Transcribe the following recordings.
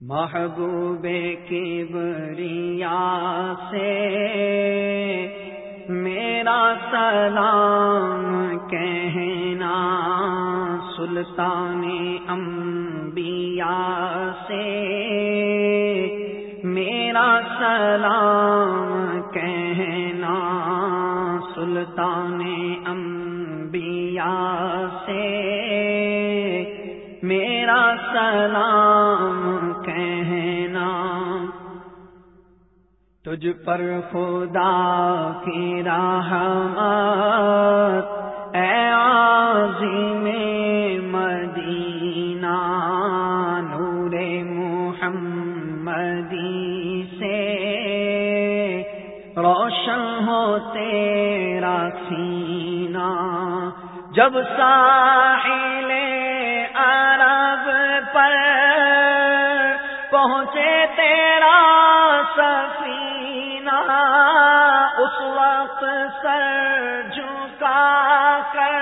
محبوب کی بریا سے میرا سلام کہنا سلطان انبیاء سے میرا سلام تجھ پر خدا کی راہ اے عظیم مدینہ، نور محمدی سے۔ روشن ہو تیرا سینہ۔ جب ساحل عرب پر پہنچے تیرا سفینہ اس وقت سر جھکا کر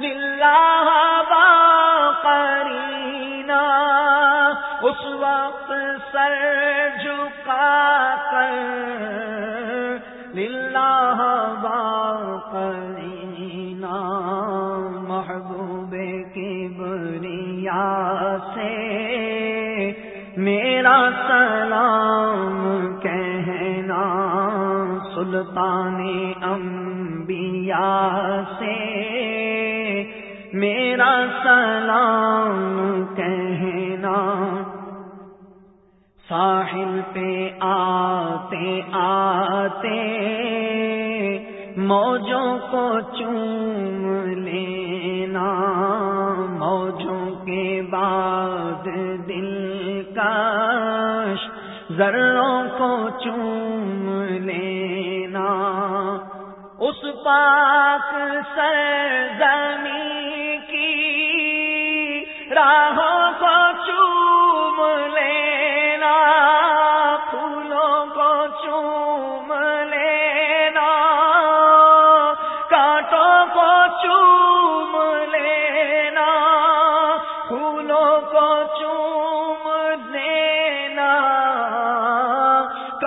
للہ با کرینا اس وقت سر جھکا کر للہ با کرینا محبوب کی بریا سے میرا سلام سلطان انبیاء سے میرا سلام کہنا۔ ساحل پہ آتے آتے موجوں کو چوم لینا، موجوں کے بعد دل ذروں کو چوم لینا۔ اس پاک سرزمی کی راہوں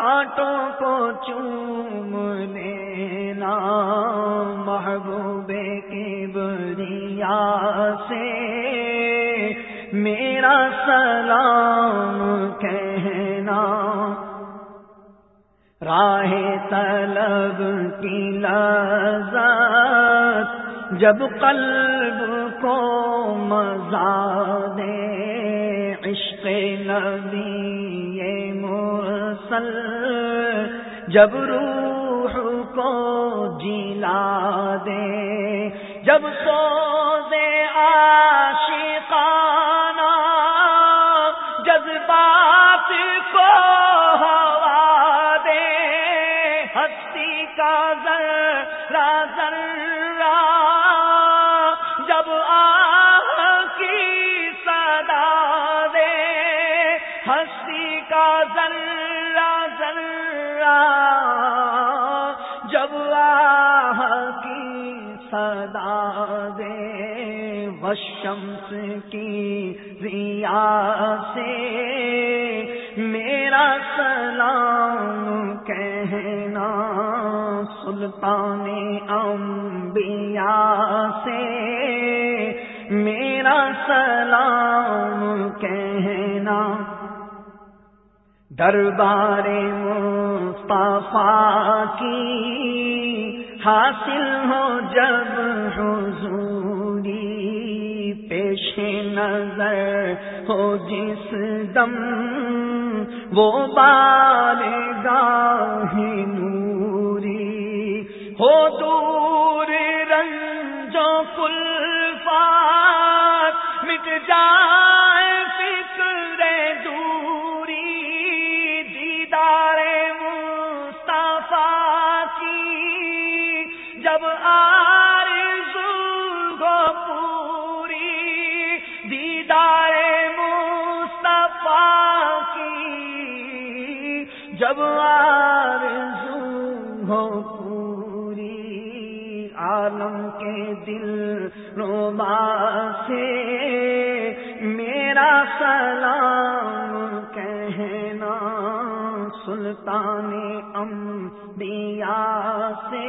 کانٹوں کو چوم لینا محبوب کی بریا سے میرا سلام کہنا راہ طلب کی لذت جب قلب کو مزا دے عشق نبی مرسل جب روح کو جلا دے، جب سو دے آشقانہ جذبات کو ہوا دے، ہستی کا ذرا ذرا صدا دے وشمس کی ریا سے میرا سلام کہنا سلطان انبیاء سے میرا سلام کہنا دربار مصطفیٰ کی حاصل ہو جب حضوری پیش نظر ہو جس دم، وہ بال گاہ نوری ہو دور رنجو کلفات مٹ جائے جب آرزو کو پوری۔ دیدار مصطفیٰ کی جب آرزو ہو پوری۔ عالم کے دل روما سے میرا سلام کہنا۔ سلطان امبیا سے